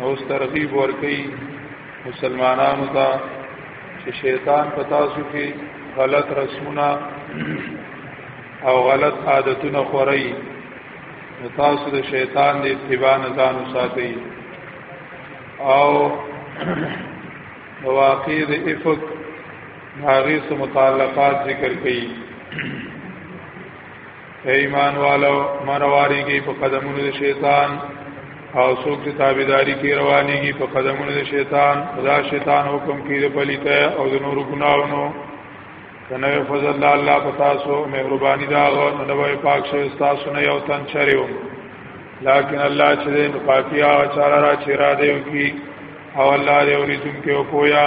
او ترغیب ورکړي مسلمانانو ته چې شیطان په تاسو کې غلط رسمونه او غلط عادتونه خوري نو تاسو د شیطان د اتباع نه ځان وساتئ او واقع د افق هغه سره متعلقات ذکر کړي ایمان والو منواری کی په قدمونو د شیطان او څوک چې تابعداري کوي رواني کی په قدمونو د شیطان دا شیطان حکم کوي د پلیته او د نور ګناونو کنه فضل الله الله پتا سو مهرباني دا غو نو به پاک شه تاسو نه یو تن چریو لیکن الله چې د پاکیا او چارا را چیرا دیو کی او الله دې اوریدونکو کویا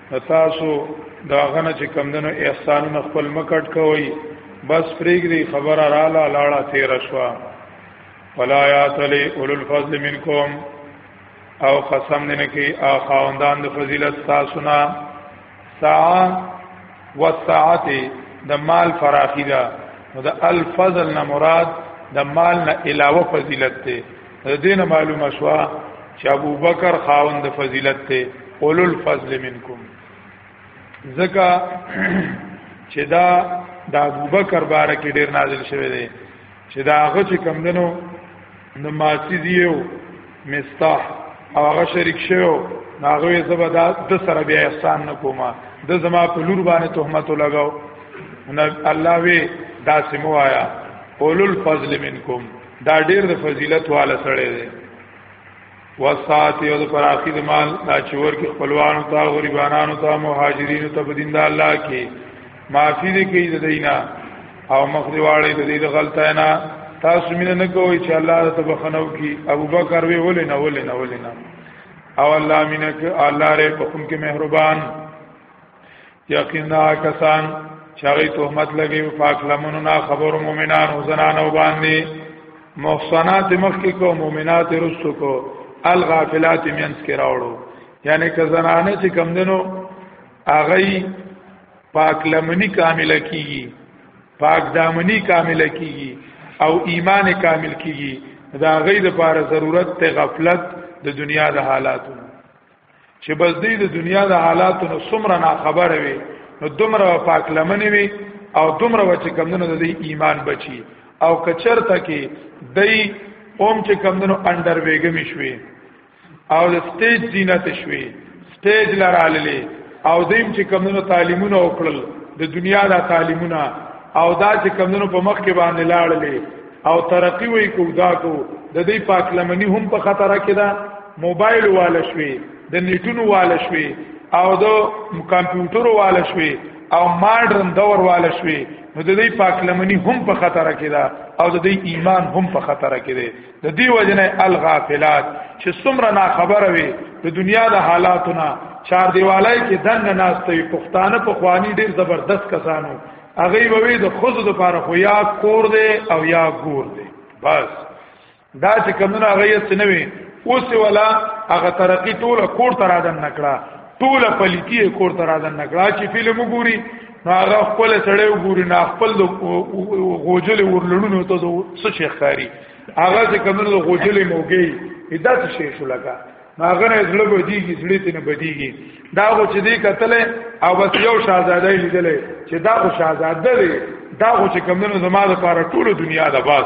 تاسو دا غنه چې کمندنو احسانونه خپل مکټ کوي بس پریګری خبره رااله لاړه تیر شوا ولا یاتلی اول الفضل منکم او قسم دې نه کې ا خواندان د فضیلت تاسو نه ساعه والساعت د مال فراخی ده نو د الفضل نه مراد د مال نه علاوه فضیلت ته د دین معلومه شو چې ابو بکر خاوند د فضیلت ته اولو الفضل منکم زکا چې دا د ابو بکر باره کې ډیر نازل شوی دی چې دا هغه چې کم دنو نو ماسی دیو مستاح او هغه شریک شو ناغوی زبا دا د سره بیا احسان نکوما د زما په لور باندې تهمت لګاو الله وی دا سمو آیا اولو الفضل منکم دا ډیر د فضیلت والا سره دی وسات یو د فراخی د مال دا چور کې خپلوانو ته غریبانو ته مهاجرینو ته په دین د الله کې معافی دې کوي د دینا او مخ دی واړې د دې د غلطه نه تاسو مين نه کوی چې الله ته بخنو کی ابو بکر وی ولې نه ولې نه ولې نه او الله مینه ک الله رې په کوم کې مهربان یقینا کسان چاغی تهمت لګي او پاک لمنو نه خبر مؤمنان او زنان او باندې محصنات مخ کې کو مؤمنات رسو کو الغافلات مینس کې راوړو یعنی که زنانه چې کم دنو اغي پاک لمنی کامل کیږي پاک دامنی کامل کیږي او ایمان کامل کیږي دا غي د پاره ضرورت ته غفلت د دنیا د حالاتو چې بس دې د دنیا د حالاتو نو سمره نه خبره وي نو دومره پاک لمنې وي او دومره چې کمندونو د ایمان بچي او کچرته کې دای اوم چې کمندونو انډر ویګم شوي او د سټیج زینت شوي سټیج لراللې او دیم چې کمونو تعلیمونه وکړل د دنیا دا تعلیمونه او دا چې کمونو په مخ کې باندې لاړلې او ترقی وې کو دا کو د دې پاک لمنی هم په خطر کې ده موبایل والا شوي د نیټونو والا شوي او د کمپیوټر والا شوي او ماډرن دور والا شوي نو د دې پاک لمنی هم په خطر کې ده او د دې ایمان هم په خطر کې ده د دې وجنه الغافلات چې څومره نا خبره وي د دنیا د حالاتونه چار دیوالای کې دنه ناشته پښتانه په خواني ډیر زبردست کسانو هغه به د خود د پاره خو یا کور دی او یا ګور دی بس دا چې کمونه هغه یې سنوي اوس ولا هغه ترقی ټوله کور تر اذن نکړه ټول پلیتی کور ته راځن نکړه چې فلم وګوري نو هغه خپل سړی وګوري نه خپل غوجل ورلړونو ته څه شي ښکاری هغه چې کمن له غوجل موګي دا څه شي شو لگا هغه نه زړه بدیږي زړه ته نه بدیږي دا غو چې دی کتلې او بس یو شاهزاده لیدلې چې دا غو شاهزاده دی دا غو چې کمن زما د پاره ټول دنیا د باس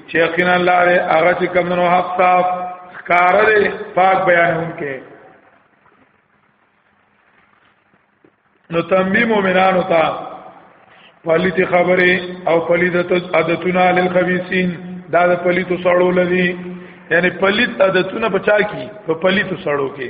چې یقینا الله دې هغه چې کمنو حق صاف ښکار دې پاک بیانونکې نو تنبیه مؤمنانو ته پلیت خبره او پلیت عادتونه للخبيسين دا د پلیت سړو لذي یعنی پلیت عادتونه بچا کی په پلیت سړو کې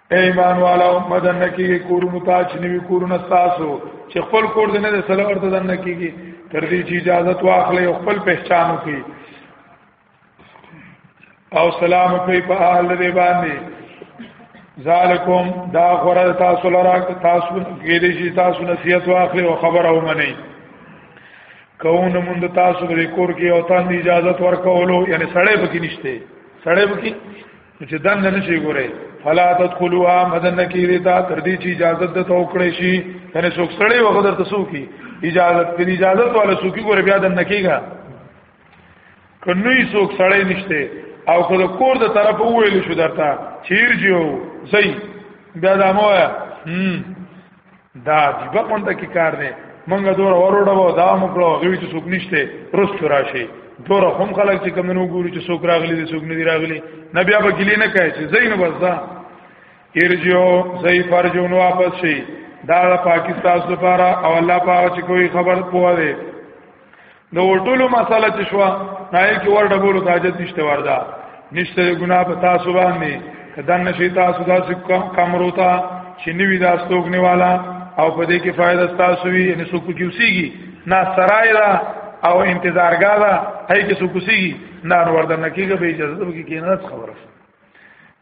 ایمان والا مدن کیږي کورونو ته چې نوی کورونه تاسو چې خپل کور دې نه سره ورته دن کیږي تر دې چې اجازه واخلې او خپل پہچانو کی او سلام کوي په اهل دې باندې ذالکم دا غره تاسو لرا تاسو کې دې چې تاسو نصیحت واخلې او خبر او منئ کونه مونږ تاسو د کور کې او تاسو اجازه ورکولو یعنی سړې پکې نشته سړې پکې چې دنه نشي ګوره فلا تدخلوا مدن کی دیتا تر دې چې اجازه د تو کړې شي کنه څوک سړی وغه درته سوکي اجازه کې اجازه والا سوکي ګوره بیا دنه کیږي کنوې څوک سړی نشته او خو د کور د طرف وویل شو درته چیر جیو زئی بیا دمو هم دا عجیب غونډه کې کار دی منګه دور وروډو دا مکړو غوي چې څوک نشته رست راشي دور هم خلک چې کوم نو ګوري چې څوک راغلي دي څوک نه دي راغلي نبي ابا ګلی نه کوي چې زین وزا ارجو زئی فرجون واپس شي دا پاکستان لپاره او الله پاک چې کوئی خبر پوهه نو ټولو مساله چې شو نه کې ورډه بولو تاجت نشته وردا نشته ګناه په تاسو باندې کدن نشي تاسو داسې کمرو ته چې نوی دا ستوګنه والا او په دې کې فائدہ تاسو وي ان سو کوچ وسیږي نه سرای را او انتظارګا دا هي کې سو کوسیږي نه وردا نکیږي به اجازه وکړي کې نه خبره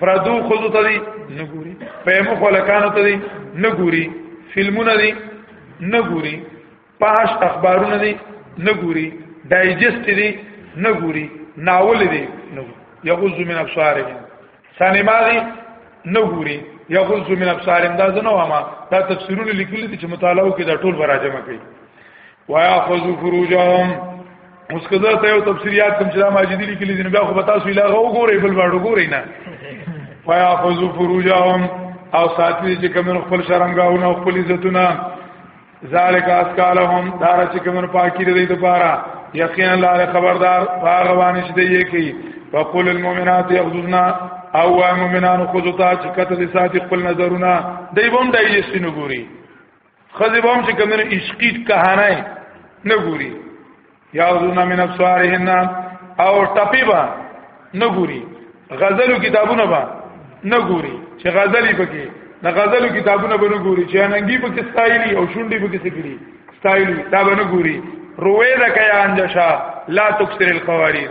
پردو خود ته دی نه ګوري په مخ ولکانو ته دی نه ګوري فلمونه دی نه ګوري پاش اخبارونه دی نه ګوري ډایجست دی نه ګوري ناول دی نه یغز من ابصارهم سینما دی نه ګوري یغز من ابصارهم دا زنه ما دا تفسیرونه لیکل دي چې مطالعه کې دا ټول براجمه کوي وياخذوا فروجهم اوس کدا ته یو تفسیر یاد کوم چې ماجدی لیکلی دی نو بیا خو به تاسو لا غو ګورئ بل باندې ګورئ نه وياخذوا فروجهم او ساتلی چې کوم خپل شرمګاونه او خپل عزتونه ذالک اسکالهم دار چې کوم پاکی دی د پاره یقینا الله خبردار هغه باندې چې دی کی وقول المؤمنات یغضضنا او مؤمنان خذوا تا چې کته دي ساتي خپل نظرونه دی بم دایې سینو ګوري خزی به هم چې کمنو عشقی کهانای نه ګوري یا زونا من ابصارهن او ټپی به نه ګوري غزلو کتابونه به نه ګوري چې غزلی پکې د غزلو کتابونه به نه ګوري چې اننګي پکې ستایلی او شونډي پکې سکړي ستایلی دا به نه ګوري روې دا کیا انجشا لا تکسر القواریر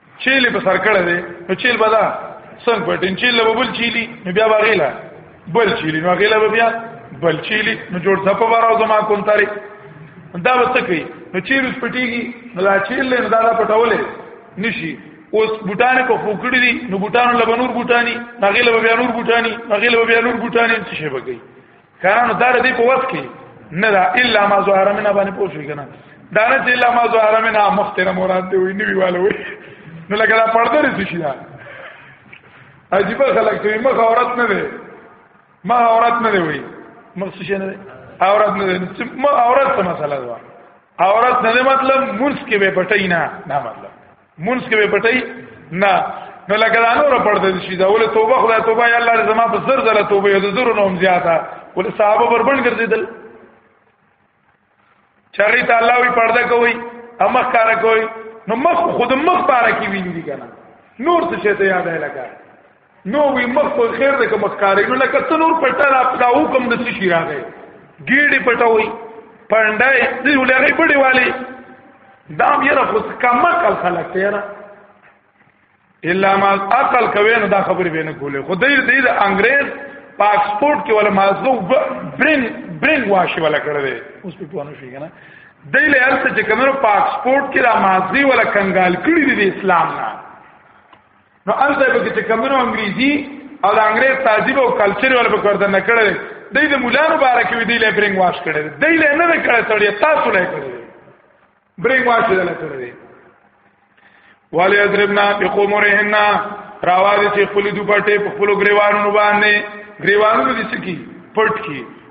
چیلې په سر کړه دی نو چیل به دا څنګه پټین چیل به بل چیلی نو بیا باغیلا بل چیلی نو غیلا به بیا بل چیلی نو جوړ ځپه بارو زما کون تاری دا به څه کوي نو چیل اوس پټیږي نو دا چیل له دا دا پټولې نشي اوس بوټان په فوکړی دي نو بوټانو لبنور بوټانی نغیلا به بیا نور بوټانی نغیلا به بیا نور بوټانی څه شي بګي کارانو دا دې په وخت کې نه دا الا ما ظهر من باندې پوښی کنه دا نه چې الا ما ظهر من مختره مراد دی وی نیوی والو نو لکه دا پرده رسې شي دا عجیب خلک ته مخ عورت نه دی ما عورت نه دی وی مخ څه نه دی عورت نه دی ما عورت څه مسله ده عورت نه مطلب مونږ کې به پټی نه نه مطلب مونږ کې به پټي نه نو لکه دا نور پړته شي دا ول توبه خدای توبه یا الله زما په زر زله توبه یو زر نوم زیاته ول صحابه بربند ګرځیدل چری ته الله وی پړده کوي امخ کار کوي نو مخ خود مخ بار کی ویني دي کنه نور څه شي ته یاد لګا نو وی مخ په خیر ده که مخکارې نو لکه څنور پټه را پلا حکم د څه شي راغی ګیډې پټوي پندای دې ولغې پړې والی دا یره خو کما کل خلک ته یره الا ما عقل کوي نو دا خبرې به نه کولې خو دې دې د انګريز پاسپورت کې ولا مازو برین برین واشي ولا کړل اوس په پوانو شي کنه دې له هلته چې کومو پاسپورت کې را مازي ولا کنګال کړی دې اسلام نه نو الته به چې کمنو انګریزي او د انګریز تهذیب او کلچر ول په کور دنه کړل د دې مولانو باره کې وی دی له برینګ واش کړل دی له نه نه کړل سړی تاسو نه کړل برینګ واش نه کړل والی اضربنا بقومرهن راوازی چې خپل دوپټه په خپل غریوانو باندې غریوانو دې سکی پټ کی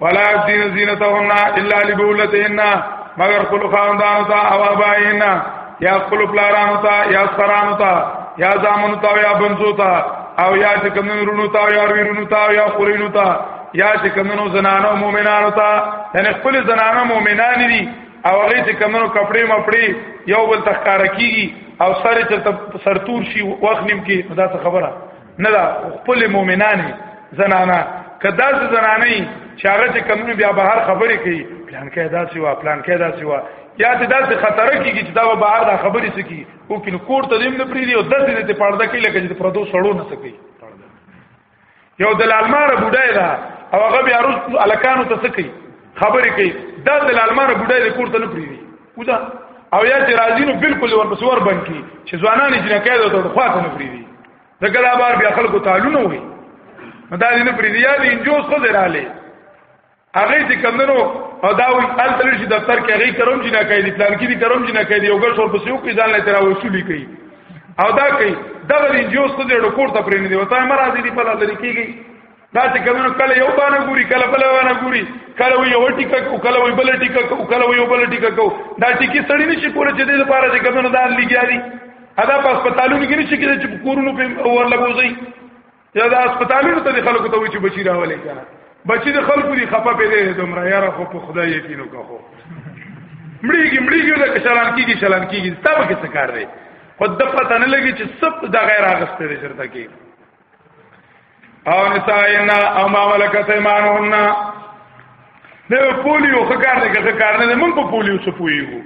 ولا دین زینتهن الا لبولتهن مگر خپل خاندان ته او ابائین یا خپل پلاران ته یا سران ته یا زامن ته یا بنزو ته او یا چې کمنو رونو ته یا ویرونو ته یا خورینو ته یا چې کمنو زنانو مؤمنانو ته یعنی خپل زنانو مؤمنان دي او هغه چې کمنو کپڑے مپړي یو بل تخکار کیږي او سره چې سرتور شي وخت نیم کې دا څه خبره نه دا خپل مؤمنان زنانا کدا زنانه چې هغه چې کمونه بیا بهر خبرې کوي پلان کې ادا سی وا پلان کې ادا سی وا یا ته داسې خطر کیږي چې دا به بهر دا خبرې سکی او کین کور ته دیم نه پریدي او داسې دې پړده کې لکه چې پردو سړو نه سکی یو د لالمار بډای دا او هغه بیا روز الکانو ته سکی خبرې کوي دا د لالمار بډای د کور ته نه پریدي وځه او یا چې راځي نو بالکل ورپسور بنکی چې ځوانان جنکې ته خواته نه پریدي دا کله بار بیا خلکو تعالونه وي دا نه پرې دی یاد انجوز خو زراله هغه چې کمنو او دا وی ال تل شي دفتر کې هغه کرم جنا کوي دي پلان کې دي کرم جنا کوي دي وګړ شور پسې کوي ځان له تر وصولي کوي او دا کوي دا ورې جو څه دې ډکور ته پرې نه دی وته مراد دې په لارې کېږي دا چې کمنو کله یو باندې ګوري کله بل باندې ګوري کله وی یو ټیکا کو کله وی بل ټیکا کو کله وی بل ټیکا کو دا چې کی سړی نشي کوله چې د لپاره چې کمنو دا لګیاري ادا په هسپتالونو کې نشي کېږي چې کورونو په اور لګوځي یا دا هسپتالونو ته خلکو ته وی چې بچی راولې کنه بچی د خلکو دی خپه په دې دومره یاره خو په خدای یقینو کا خو مړیږي مړیږي دا شلان کیږي شلان کیږي تاسو کې څه کار دی خود د پته نه لګي چې سب د غیر اغسته دي چرته کې او نسائنا او ما ملکت ایمانهن د پولیو خکار نه کې کار نه مونږ په پولیو څه پویو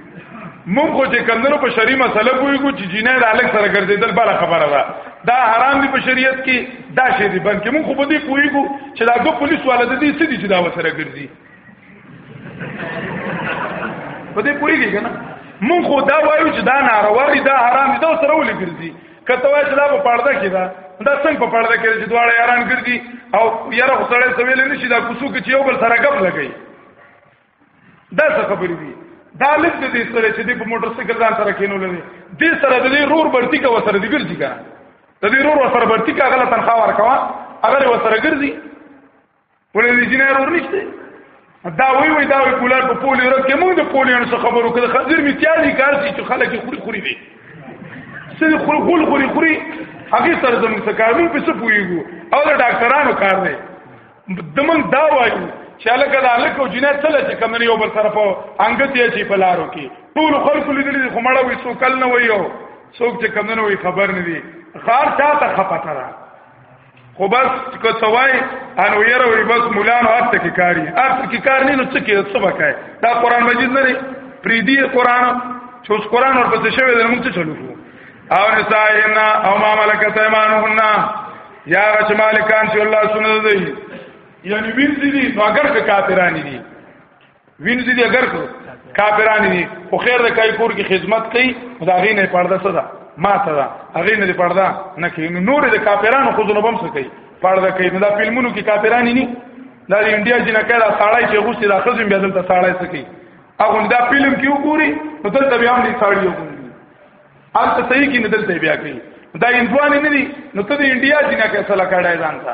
مونږ خو چې کمندونو په شری مسله پویو چې جنې د الګ سره ګرځیدل بل خبره ده دا حرام دی په شریعت کې دا شی دی بلکې مونږ خو په دې پویو چې دا دو پولیس والا د دې سړي چې دا وسره ګرځي په دې پویږي کنه مونږ خو دا وایو چې دا ناروا دي دا حرام دي دا سره ولې ګرځي کته وای چې دا په پړده کې ده دا څنګه په پړده کې چې دواړه یاران ګرځي او یاره خسړې سویل نشي دا کوسو کې چې یو بل سره غپ لګي دا څه خبرې دي دا لږ د دې سره چې د موټر سایکل ځان سره کینول نه دي سره د دې رور برتی کا وسره دي ګرځي کا د دې رور وسره برتی کا غلط تنخواه ورکوا هغه وسره ګرځي ولې انجنیر ورنشته دا وی وی دا وی کولر په پولی رات کې موږ د پولیانو څخه خبرو کړه خنځیر می تیاری کار چې خلک خوري خوري دي سړي خوري خوري خوري خوري هغه سره زموږ څخه کار موږ په څه پویګو او د ډاکټرانو کار دی دمن دا وایو چې الګا د الګ او جنات سره چې کمن یو بل طرف انګت یې چې په لارو کې ټول خلکو لیدل دي خمړه وي سو کل نه وي او څوک چې کمن وي خبر نه دي خار چاته خپته را خو بس که سوای ان ویره وي بس مولا نو اته کې کاری اته کې کار نه نو څه کې څه وکای دا قران مجید نه لري پری دی قران چې اوس قران ورپسې شوی د موږ څه چلو او نساینا او ما ملکت ایمانهن یا رچ مالکان چې الله سنت دی یعنی وینځي دي نو اگر که کافرانی دي وینځي دې اگر کو کافران دي خو خیر د کای کور کې خدمت کوي دا غي نه پرده صدا ما ته دا هغه نه پرده نه کوي نور د کافرانو خو نه بم څه کوي پرده کوي نو دا فلمونو کې کافران نه دا د انډیا جنہ کړه ساړای چې غوسه د خزم بیا دلته ساړای سکی هغه دا فلم کې وګوري نو دلته بیا هم نه ساړی وګوري البته صحیح کې نه دلته بیا کوي دا انځوان نه دي نو ته د انډیا جنہ کې سره کړه ځان ته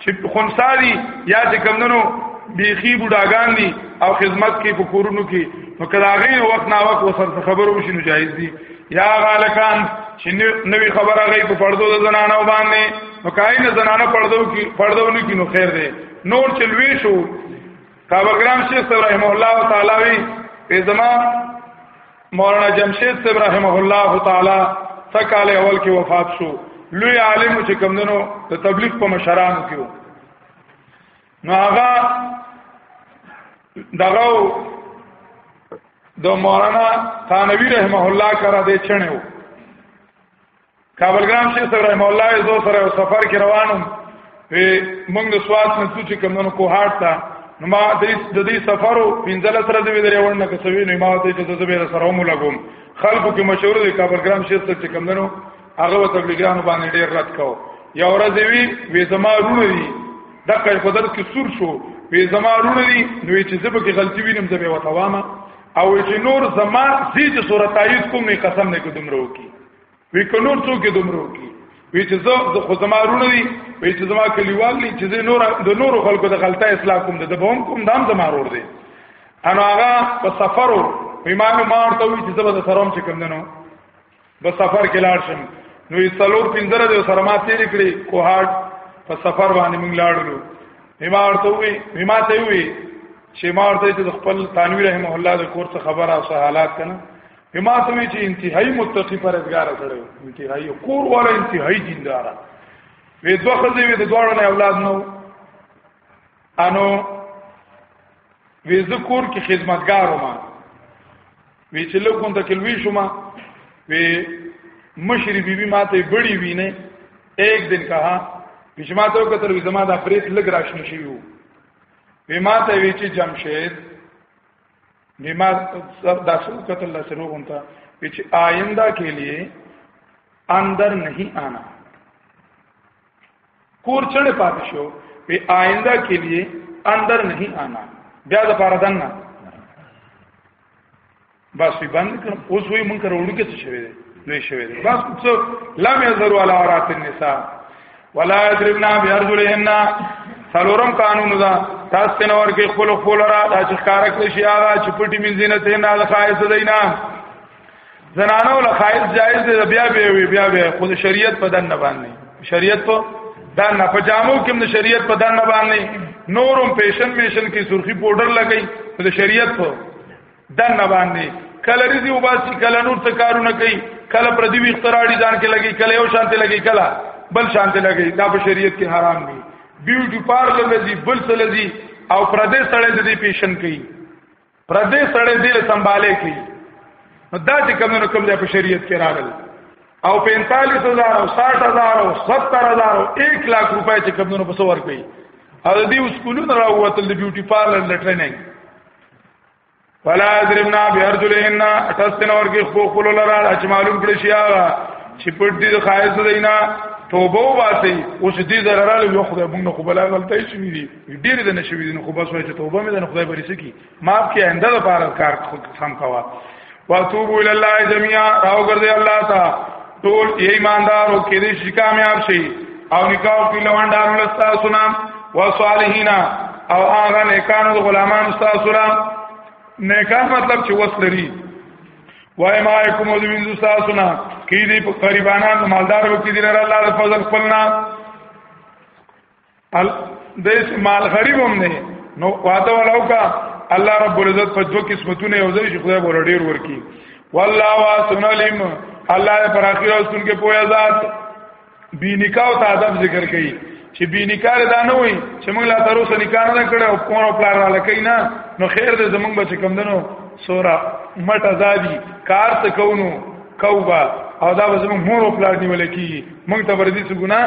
چې خنساري یا چې کمندنو بیخي بډاګان دي او خدمت کې په کورونو کې نو کلاغې وخت نا وخت وسره خبرو شي نو جایز دي یا غالکان چې نوې خبره غي په پردو د زنانو باندې نو کای نه زنانه پردو کې پردو نه کې نو خیر دی نور چلوي شو کابه ګرام شیخ رحم الله تعالی وی په زمان مولانا جمشید صاحب رحمه الله تعالی سکال اول کې وفات شو لوی عالم چې کمندنو د تبلیغ په مشرانو کې وو نو هغه دغه د مولانا ثانوی رحمه الله کرا دې چنه وو کابل ګرام شیخ صاحب رحم الله زو سره سفر کې روانو وی موږ د سواد نه څو چې کمونو کو هاټ تا نو ما د دې سفرو پنځل سره دې درې ورنه کسوي نو ما ته چې زبیر سره مو لګوم خلکو کې مشهور دی کابل ګرام شیخ صاحب چې کمونو هغه تبلیغانو باندې ډیر رد کاو یا ورځ وی وی زما رونه دي دغه قدر کې سور شو وی زما رونه دي نو چې زبې کې غلطي وینم زبې وتوامه او چې نور زما سید صورت تایید کوم نه قسم نه کوم روکی وی کلور څوک دومره کی وی چې زه د خو زمارونه دي وی چې زما کلیوال دي چې زه نور د نور خلکو د غلطه اصلاح کوم د بوم کوم دام زمارور دي انا هغه په سفرو وی ما ما ورته وی چې زه به سروم چې کوم دنو په سفر کې لاړ شم نو یې څلور پندره د سره ما تیر کړی کوهاټ په سفر باندې موږ لاړو ما ورته وی ما ته وی چې ما ورته چې خپل تنویر رحم الله د کور څخه خبره او حالات کنه ما ته وی چې انتهایی متقی پرهیزګار سره انتهایی کور والا انتهایی دیندار وی دوه خځې وی د دوړو نه اولاد نو انو وی ذکر کې خدمتګار ما وی چې لوګون ته کلوي شوم وی مشری بیبي ماته بڑی وینه ایک دن کہا پښما ته کتر وی زما دا پریت لګ راشنه شي وو وی ماته وی چې جمشید بما داخل قتل سره غونتا چې آینده کې لیے اندر نہیں آنا کور چړې پاتې شو په آینده کې لیے اندر نہیں آنا بیا د پاره دنه بس وی بند کړ اوس وی مونږ کړه وړو کې څه شوی دی لوی شوی دی بس څه لم یذروا علی عورات النساء ولا یضربنا بارجلهن سلورم قانون دا تاسو نور کې خپل خپل را د اشکار کړی شي هغه چې پټي من زینت نه د خایس دینا زنانو له خایس جایز دی بیا بیا بیا بیا خود شریعت په دن نه باندې شریعت په دن نه پجامو کې د شریعت په دن نه باندې نورم پیشن میشن کې سرخی پودر لګی د شریعت په دنه باندې کله ریزي وباسي کله نور څه کارونه کوي کله پر دې اختراړي ځان کې لګي کله یو شانته لګي کله بل شانته لګي دا په شریعت کې حرام دي بیوټي پارلر لذي بل څه لذي او پر دې سره دې پیشن کوي پر دې سره دې سمباله کوي نو دا چې کوم نو کوم دې په شریعت کې راغل او 45000 او 60000 او 70000 او 1 لک روپۍ چې کوم نو په سور کوي او دې سکولونو راووتل د بیوټي پارلر لټرننګ فلا ادرمنا بهرجلهن اتستن اور کې خو خلو لرا چې معلوم کړی شي هغه چې پټ دي خایس دینا توبه واسي اوس دې ضرراله یو خدای موږ خو بلا غلطی شوې دي ډېر د نشوي دي خو بس وای چې توبه مې د خدای بری سکی ماف کې آینده لپاره کار سم کوا واتوبو الی الله جميعا راو ګرځي الله تا ټول ایماندارو کې دې شي کامیاب شي او نکاح کې لوندارو لستا سنا و صالحینا او هغه نیکانو غلامان استا سنا نیکان مطلب چې وسلري وای ما کوم د وینځو استا سنا کې دې په قریبانان مالدارو کې دې الله د فضل خپلنا ال د مال غریب هم نه نو واده ولاو کا الله رب العزت په دوه قسمتونه یو ځای شي خدای بوله ډیر ورکی والله واسن علیم الله پر اخر او سن کې پویا ذات بی نکاح او تعذب ذکر کړي چې بی نکاح دا نه وي چې موږ لا تر اوسه نکاح نه کړو او کوم او پلان را لکې نه نو خیر دې زمونږ بچ کم دنو سورا مټ ازادي کار څه کوونو کوبا او دا به زمونږ مور او پلان نیول کیږي موږ ته ورته څه ګناه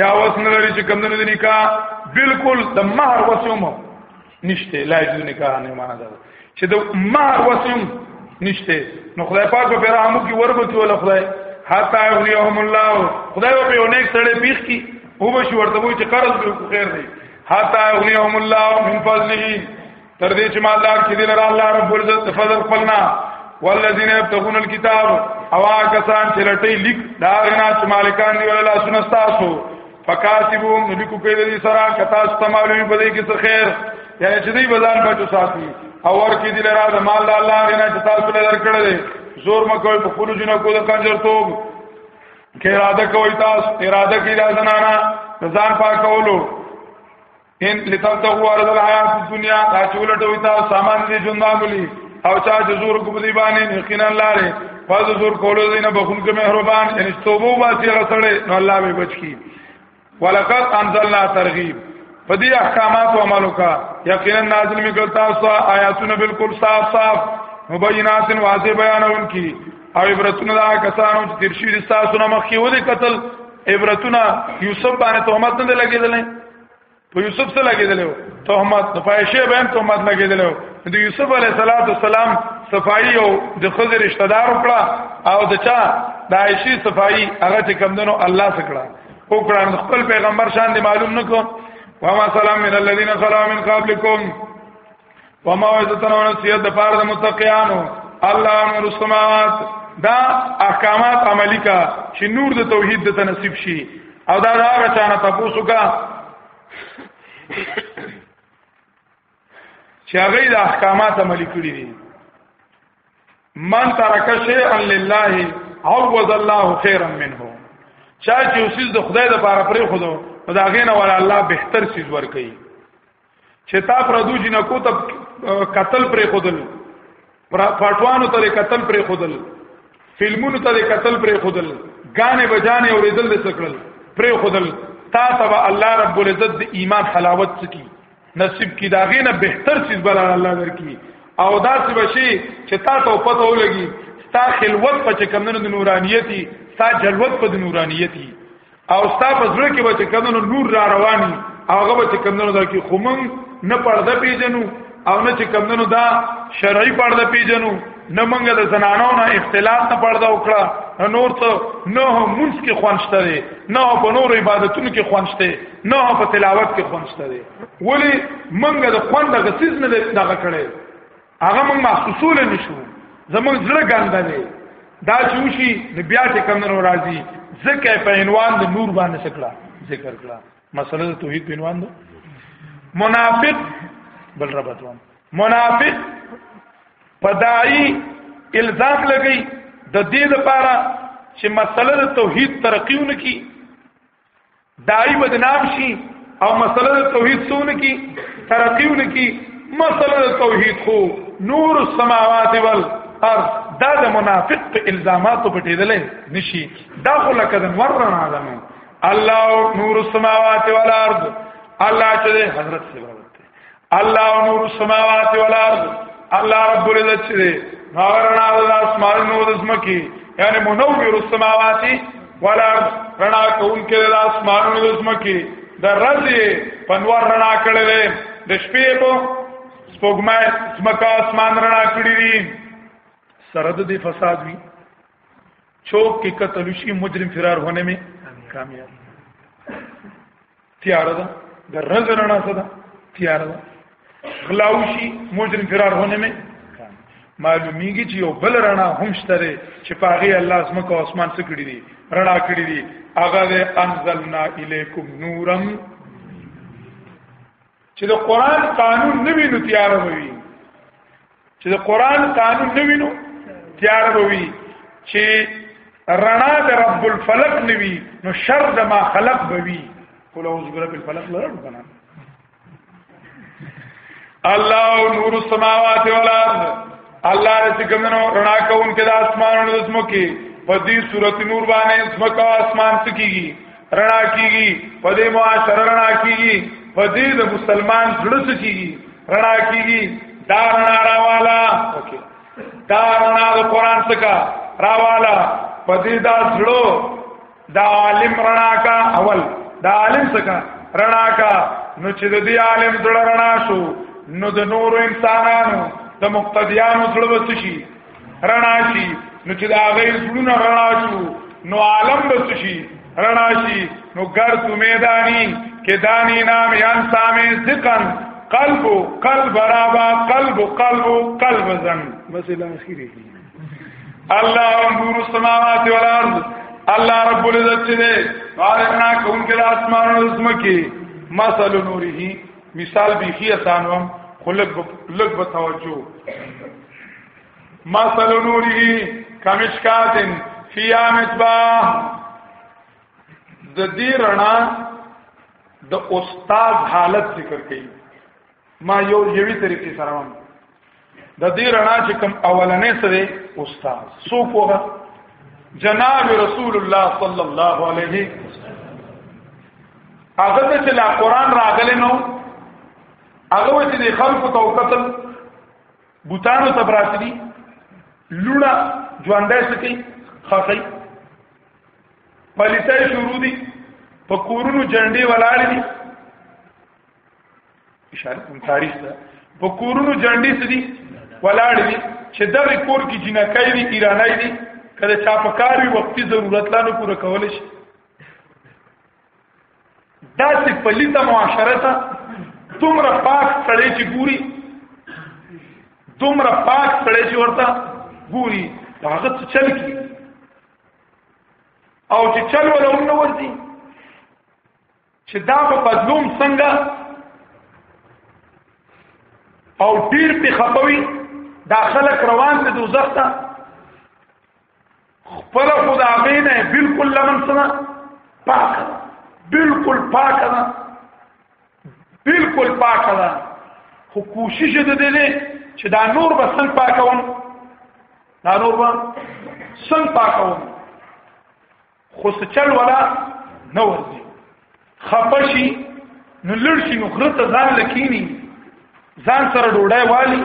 یا وس نه لري چې کمندونو د نکاح بالکل د مہر وسوم نشته لا یې د نکاح نه معنا ده چې د مہر وسوم نشته نو خدای پاک په رحم کې ورغو کې ول خدای حتا یغنیهم الله خدای په یو نیک سره پیخ کی هو به شو ورته وي چې قرض به خیر دی حتا یغنیهم الله من فضله تر دې چې مالدار کې دې لره الله رب العزت فضل خپلنا والذین یبتغون الكتاب او کسان چې لټي لیک دا غنا چې مالکان دی ولا سنستاسو فکاتبهم لیکو کې دې سره کتا استعمالوي په دې کې څه خیر یعنی چې دې بزان بچو ساتي او ور کې دې لره د مال الله غنا چې تاسو له درکړل زور مکوې په خپل جنو کو د کنجر توب کې اراده کوي تاسو اراده کې دا زنانا ځان پاکولو ان لتبتغوا عرض الحیات الدنیا دا چول ټوي تا سامان دي ژوند معمولی او چا چې زور کو دی باندې یقینا الله لري فاز زور کولو دین بخون کې مهربان ان توبو باسي غسړې نو الله به بچ کی ولقد انزلنا ترغیب په دې احکامات او عملو کا یقینا نازل میکړ تاسو آیاتونه بالکل صاف صاف مبینات واضح بیانون کی او عبرتونه دا کسانو چې تیر شي د تاسو نه مخکې ودی قتل عبرتونه یوسف باندې تهمت نه لګیدلې په یوسف سره لګیدلو تهمت په عائشه باندې تهمت لګیدلو د یوسف علی صلوات والسلام صفائی او د خضر رشتہ دار وکړه او د چا د عائشه صفائی هغه چې کمندونو الله سکړه او قرآن خپل پیغمبر شان دی معلوم نکو وما سلام من الذين سلام من قبلكم و موعظتن و نصیحت د پاره د متقیانو الله نور السماوات دا احکامات عملی کا چې نور د توحید د تنصیب شي او دا دا هغه چانه تاسو کا چې هغه د احکامات عملی کړی دي من ترک شیئا لله عوض الله خیرا منه چا چې اوسې د خدای د پاره پرې خدو دا غینه ولا الله بهتر سیز ور کوي چې تا پردو جنکو ته قتل پرې خودل پټوانو ته قتل پرې خودل فلمونو ته قتل پرې خودل غانې بجانې اوریدل د سکړل پرې خودل تا تبا الله رب العزت د ایمان حلاوت سکی نصیب کی داغه نه بهتر چیز بل الله درکې او دا څه بشي چې تا ته پته ولګي ستا خلوت په چې کمنو د نورانیتی ستا جلوت په د نورانیتی او ستا په زړه کې به چې کمنو نور را رواني هغه به چې کمنو دا کې خومن نه پرده پیژنو او نه چې کمنو دا شرعي پرده پیژنو نه منګه د زنانو نه اختلاط نه پرده وکړه نور ته نه مونږ کې خوانشته دي نه په نور عبادتونو کې خوانشته نه په تلاوت کې خوانشته دي ولی منګه د خوان دغه سیز نه دغه کړي هغه موږ محسوسول نشو زموږ زړه ګنده دی دا چې وشي نو بیا چې کمنو راځي ځکه په عنوان د نور باندې سکړه ذکر کړه مسله د توحید په عنوان ده منافق بل ربط وان منافق پدای الزام لګی د دې لپاره چې مسله د توحید ترقیونه کی دای بدنام شي او مسله د توحید سونه کی ترقیونه کی مسله د توحید خو نور السماوات والارض دا د منافق په الزاماتو پټېدلې نشي دا خو لکه د ورنا ده نو الله نور السماوات والارض الله چې حضرت سره الله نور السماوات والارض الله رب العزت دې نورنا الله اسمان نور اسمکی یعنی منور السماوات والارض رڼا کون کې د اسمان نور اسمکی د رځې پنور رڼا کړې ده د شپې په سپوږمۍ اسمکا اسمان رڼا کړې دي سرد دې فساد وی چوک کې قتل شي مجرم فرار ہونے میں کامیاب تیار ده د رز رڼا څه ده تیار ده غلاوشي مجرم فرار هونه مې معلومیږي چې یو بل رڼا هم شته چې پاغي الله اسمکو اسمان څخه کړی دي رڼا کړی دي هغه انزلنا الیکم نورم چې د قران قانون نه وینو تیار وي چې د قران قانون نه وینو تیار وي چې رڼا د رب الفلق نه وي نو شر د ما خلق بوي قل اعوذ برب الفلق لره بنا الله نور السماوات والارض الله چې کومنو رڼا کوونکې د اسمانونو د سمو کې په دې صورت نور باندې سمکا اسمان څخه کیږي رڼا کیږي په دې معاشره رڼا کیږي په دې د مسلمان زړه کیږي رڼا کیږي دا رڼا راوالا اوکي دا رڼا د قران څخه راوالا په دې دا زړه دا عالم رڼا کا اول دا عالم څخه رڼا کا نو چې د دې عالم زړه رڼا شو نو د نورو انسانانو د مقتدیانو زړه وسشي رڼا شي نو چې دا غي زړونه رڼا شو نو عالم بس شي رڼا شي نو ګر تو میدانی کې دانی نام یان سامې ذکر قلب قلب رابا قلب قلب قلب زن مثلا اخیری الله نور السماوات والارض الله رب العزت چې دې بارنا کوم کې د اسمانونو د زمکي مثال نوره مثال به هي اسانوم خلق لګ به توجه مثل نوره کمشکات فیا مصباح د دې رڼا د استاد حالت ذکر کړي ما یو یوی طریقې سره وم د دې رڼا چې کوم اولنې سره استاد سو کوه جناب رسول الله صلی الله علیه هغه چې لا قران راغلی نو هغه چې خلکو توکتل بوتانو ته برات دي لونه ژوندای سکی خخی پلیتای شروع دي په کورونو جنډي ولاړ دي اشاره کوم تاریخ ده په کورونو جنډي سدي ولاړ دي چې دغه کور کې جنکای دي ایرانای دي کله چا په کار وي وقتی ضرورت لانه پوره کول شي دا چې پلیته معاشره ته دومره پاک سړی چې ګوري دومره پاک سړی چې ورته ګوري هغه څه چل کی او چې چل ولا هم نه ورځي چې دا په بدلوم څنګه او ډیر په خپوي دا خلک روان دي دوزخ ته خپل خدا بینه بالکل لمن سنا پاک بالکل پاک ده بالکل پاک ده خو کوشش دې دې چې دا نور به څنګه پاکوم دا نور به څنګه پاکوم خو سچل ولا نه ورځي خپشي نو لړشي نو غره ته ځان لکینی ځان سره ډوډۍ والی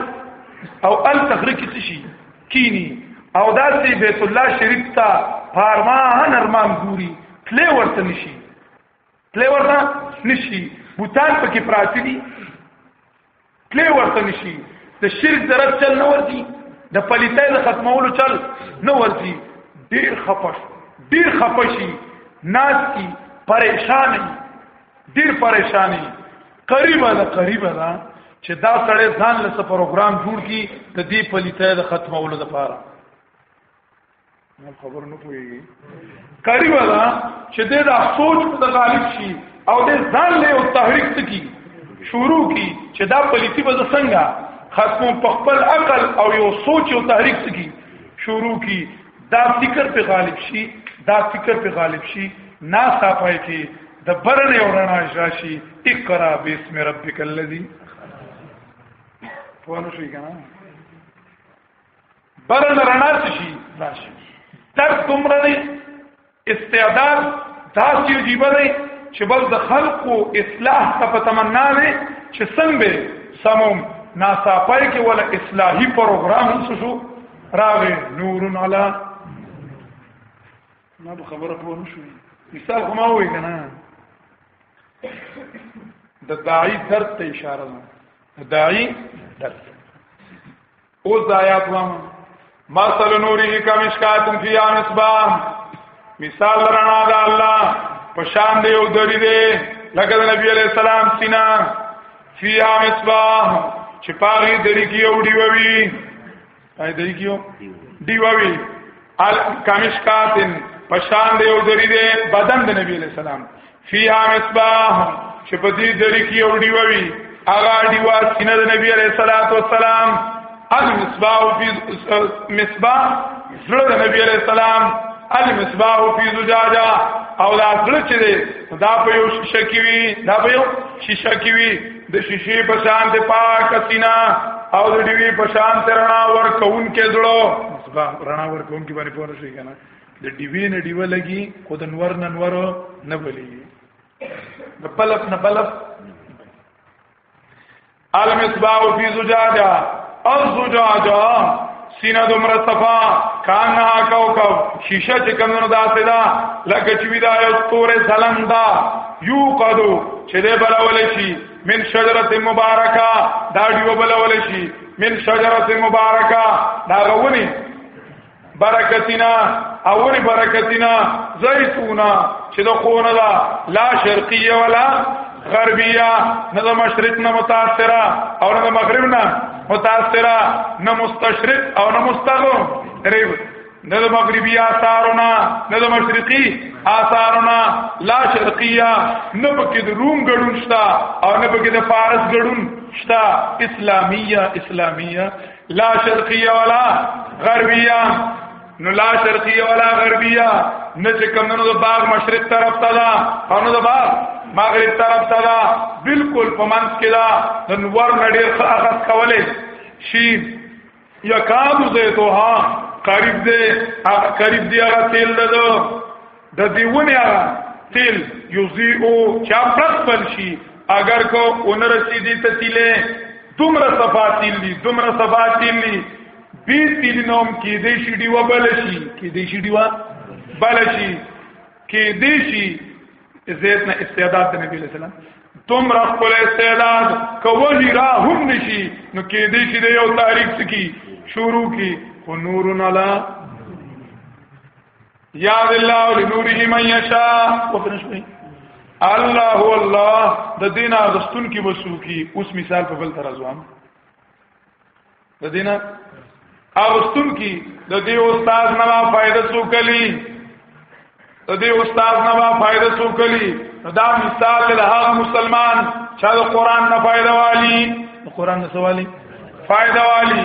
او ال تخریق څه شي کینی او داسې بیت الله شریف ته فارما نرمان ګوري تله ورته نشي تله ورته نشي بوتان پکې پراتی دي تلې ورته نشي د شرک ضرب چل نه ورځي د پلیتای د ختمولو چل نه ورځي ډیر خپش ډیر خپشي ناس کی پریشان ډیر پریشانی قریبه ده قریبه ده چې دا سړی ځان له پروګرام جوړ کی د دې پلیتای د ختمولو لپاره خبر نه کوي قریب ده چې د دا سوچ په غالب شي او د ځان له او تحریک تکي شروع کی چې دا پلیتی به څنګه ختم په خپل عقل او یو سوچ او تحریک تکي شروع کی دا فکر په غالب شي دا فکر په غالب شي نا صافای کی د برن او رڼا راشي اقرا بسم ربک الذی فوانو شي کنه برن رڼا شي راشي تر دومره دی استعداد داسې عجیب دی چې بل د خلقو اصلاح ته په تمنا دی چې څنګه سموم ناصافای کې ولا اصلاحي پروګرام شو راغی نورن علا ما به خبره پوه نه شوې مثال خو ما وې کنه د داعی درد ته اشاره ده د داعی درد اوس د آیات وام مثل نوره کمشکات فی مصباح مثال رڼا د الله په شان دی او دری دی لکه د نبی علی السلام سینا فی مصباح چې پاغي دری کی او دیووی اې دری کیو دیووی ال کمشکاتن په شان دی او دری دی بدن د نبی علی السلام فیها مصباح چې په دې درې کې یو ډیوه وي هغه ډیوه سینه د نبی علیہ الصلوۃ والسلام المصباح فی مصباح زړه د نبی علیہ السلام المصباح فی زجاجه او دا زړه چې دی دا په یو شیشه کې وي دا په یو شیشه کې وي د شیشې په شان ته پاک سینا او د دیوی په شان ته رڼا ورکون کې زړه مصباح رڼا ورکون کې باندې پوه شي کنه د ډیوی نه ډیوه لګي خو د نور نه نور نه بلی د پلف نه پلف عالم اسباع فی زجاجا الزجاجا سینه دومره صفا کانه کوكب شیشه چې کمنو داسې دا لکه چې ودا یو تورې سلندا یو قدو چې دې بلول شي من شجره مبارکه دا دیو بلول شي من شجره مبارکه دا غونی برکتنا اور برکتنا زیتونا چې د خونه لا لا شرقیه ولا غربیه نه د مشرق نه متاثره او نه د مغرب نه متاثره نه مستشرق او نه مستغرب نه د مغربي آثارونه نه د مشرقي آثارونه لا شرقیه نه پکې د روم ګډون شته او نه پکې د فارس ګډون شته اسلامیه اسلامیه لا شرقیه ولا غربیه نو لا شرقیه ولا غربیه نه چې کوم نو د باغ مشرق طرف ته ده او نو د باغ مغرب طرف ته ده بالکل په منځ کې ده د نور نړۍ خلاص کولې شي یکاد زیتوها قریب دې قریب دې هغه تیل ده د دیونه هغه تیل یوزیو چا پرد بل شي اگر کو اونرسی دی ته تیلې دومره صفا تیل دي دومره صفا تیل دي بی تیل نوم کې دې شي دی وبل شي کې دې شي دی وا بل شي کې دې شي زیت نه استعداد د نبی صلی الله تم را خپل استعداد کولی را هم نشي نو کې دې شي یو تاریخ کی شروع کی خو نورن علی یا الله لنوره من یشاء وتنشوي الله هو الله د دین اغستون کی وسوکی اوس مثال په بل تر ځوان د دین اغستون کی د دې استاد نه ما فائدہ څوکلی د دې استاد نه ما فائدہ څوکلی دا مثال له هغه مسلمان چې د قران نه فائدہ والی د قران نه سوالی فائدہ والی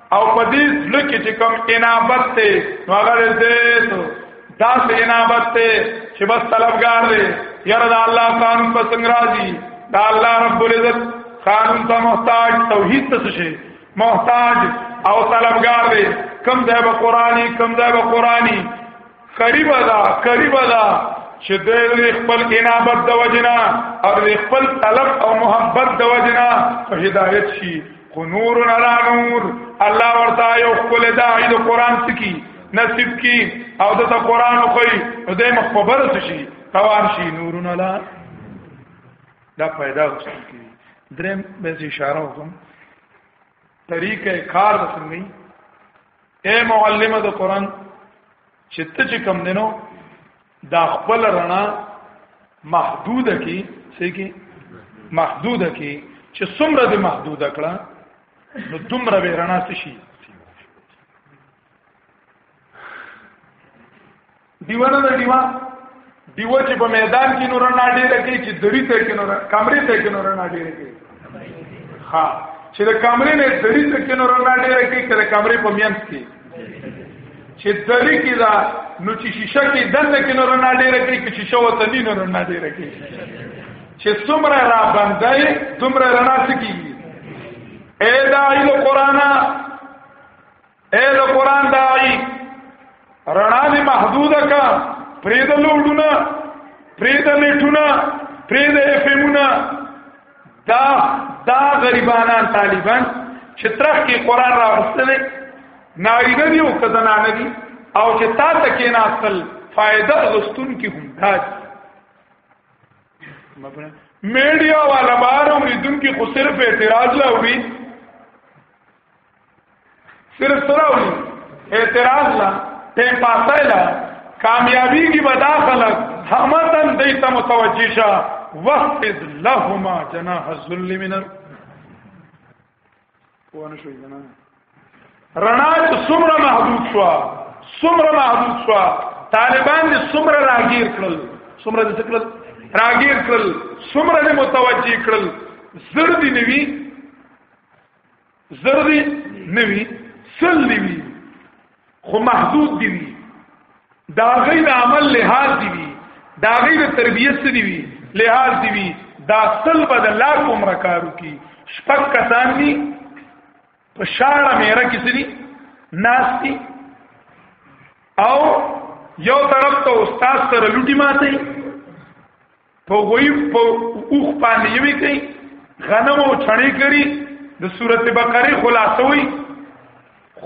او په دې ځل کې چې کوم انابت ته هغه دې دا سه انابت ته چې بس طلبګار دی یره دا الله قانون په څنګه راځي دا الله رب العزت قانون ته محتاج توحید ته شي محتاج او طلبګار دی کم ځای به قرآني کم ځای به قرآني قریب ده قریب ده چې د خپل انابت د وجنا او د خپل طلب او محبت د وجنا په هدایت شي خو نور علی نور الله ورته یو خپل داعی د قران سکی نصیب کی او د قران خو د مخبر شي روان شي نور علی دا پیدا وشي درم به اشاره وکم طریقې کار وسنګي اے معلم د قران چې ته چې کم دینو دا خپل رڼا محدوده کی سې کی محدوده کی چې څومره دې محدوده کړه نو دومره به رڼا شي دیوانه د دیوا دیو چې په میدان کې نور نه ډیره کې چې دری ته کې نور کمرې ته کې نور نه ډیره کې ها چې د کمرې نه دری ته کې نور نه ډیره کې چې د کمرې په میانس کې چې دری کې دا نو چې شیشه کې دنه کې نور نه ډیره کې چې شیشه وته نه نور نه ډیره کې چې څومره را باندې څومره رڼا سکی اے دا ایل قرانا اے د قران داعی رڼا دې محدود کا پرې د لوډونه پرې د نټونه پرې د اف امونه دا دا غریبانان طالبان چې ترخ کې قران راوستلې نارینه دی او کدنا نه دی او چې تا ته کې نه اصل فائدہ غستون کې هم داج میډیا والا بارو لیدون کې خو صرف اعتراض لا وی صرف سراوی اعتراض لا ټیم پاسای لا کامیابی کی بدا خلق همتن دیتا متوجی شا وقفز لهما جناح الظل من وانه شوی جناح رڼا چې څومره محدود شو څومره محدود شو طالبان دې څومره راګیر کړل څومره دې کړل راګیر کړل څومره دې متوجي کړل زر دې نوي زر دی نوی سل دی وی خو محدود دی وی دا غیر عمل لحاظ دی وی دا غیر تربیت دی وی لحاظ دی وی دا سل به د لاک عمر کارو کی شپک کسان دی په شاړه میره کې سری ناستی او یو طرف ته استاد سره لوټي ماته په وای په اوخ باندې یوي کوي غنم او چڼې کری د سورته بقره خلاصوي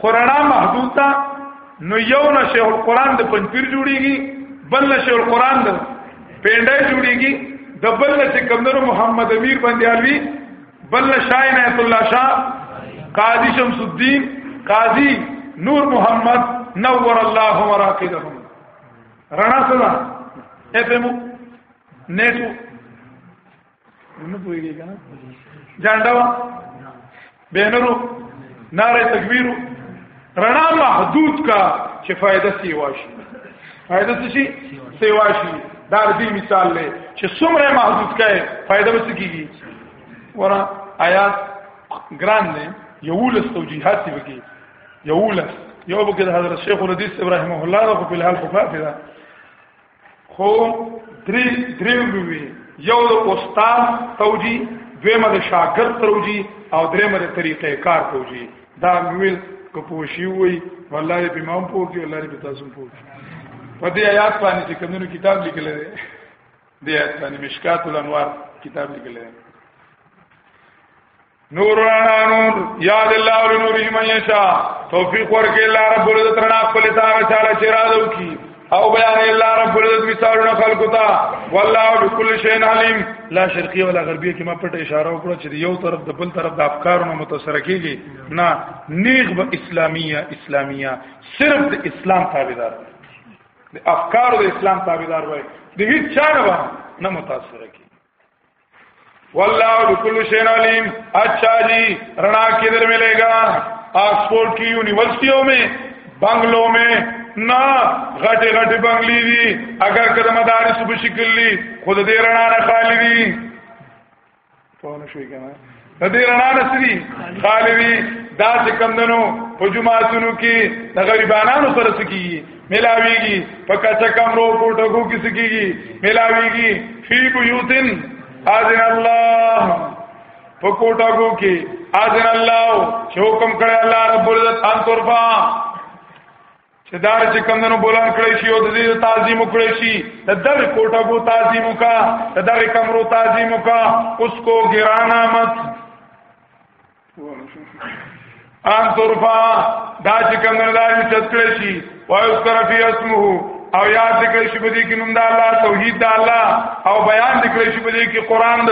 خورنا محدود تا نو یو نه شیخ القران د پنځپیر جوړیږي بل نه شیخ القران د پینډای جوړیږي د بل نه چې کمنو محمد امیر باندې علوی بل نه شاه عنایت الله شاه قاضی شمس الدین قاضی نور محمد نور الله مراقدهم رڼا څه ده اف ام نت نو پوهیږي کنه جانډا بینرو ناره تکبیر رڼا محدود کا چې فائدہ سی واشي فائدہ څه شي سی واشي دا دې مثال لې چې څومره محدود کای فائدہ به څه کیږي ورا آیات ګران نه یو لس توجیهات دی وکي یولس یو بګه د حضرت شیخ الحدیث ابراهیم الله رحمه په الحال خو پاتې ده خو درې درې وی یو د استاد توجی دویمه د شاګرد توجی او دریمه د طریقې کار توجی دا ویل کپوشي وي والله به ما هم پوهږي والله به تاسو هم پوهږي په دې آیات باندې چې کومو کتاب لیکل دی د آیات باندې مشکات الانوار کتاب لیکل دی نور رانا نور یاد الله ول نور من یشا توفیق ورکې الله رب العزت رڼا خپل تا چاله چرادو کی او بیان الله رب العزت مثالونه خلق تا والله بكل شيء عليم لا شرقي ولا غربي کې ما پټه اشاره وکړه چې یو طرف د بل طرف د افکارونو متاثر کیږي نه نیغ به اسلامیه اسلامیه صرف د اسلام تابعدار د افکار د اسلام تابعدار وای د هیڅ چا نه نه متاثر کی والله بكل شيء عليم اچھا جی رڼا کدھر ملے گا آکسفورڈ کی یونیورسٹیوں میں بنگلوں میں نه غټي غټي بنگلي دي اگر کله مدارس په شکل دي خود دې رڼا نه خالي دي په نو شوي کنه د دې رڼا نسري خالوي دا چې کم دنو په جمعاتونو کې د غریبانو سره سکیږي ملاویږي په کچا کمرو کوټو کې سکیږي ملاویږي فی بیوتن اذن الله په کوټو کې اذن الله چې حکم کړی الله رب العزت ان ترفا چې دا چې کمندونو بولان کړی شي او د دې تعظیم کړی شي د دغه کوټه کو تعظیم کا د دغه کمرو تعظیم کا اس کو ګرانا مت ان ترفا دا چې کمندونو دا چې چتکړی شي او اس کر فی اسمه او یاد دې کړی شي په دې کې نوم د الله توحید د الله او بیان دې کړی شي په دې کې قران د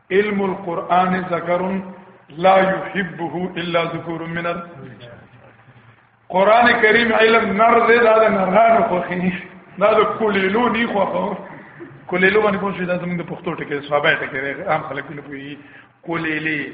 علم القرآن ذکر لا يحبه الا ذکور من الرجال قران کریم علم نر دې دا د نرانو خو خني دا د کولېلو دی خو خو کولېلو باندې کوم شي دا زموږ د پښتو ټکی صحابه ټکی عام خلک نه پوي کولېلې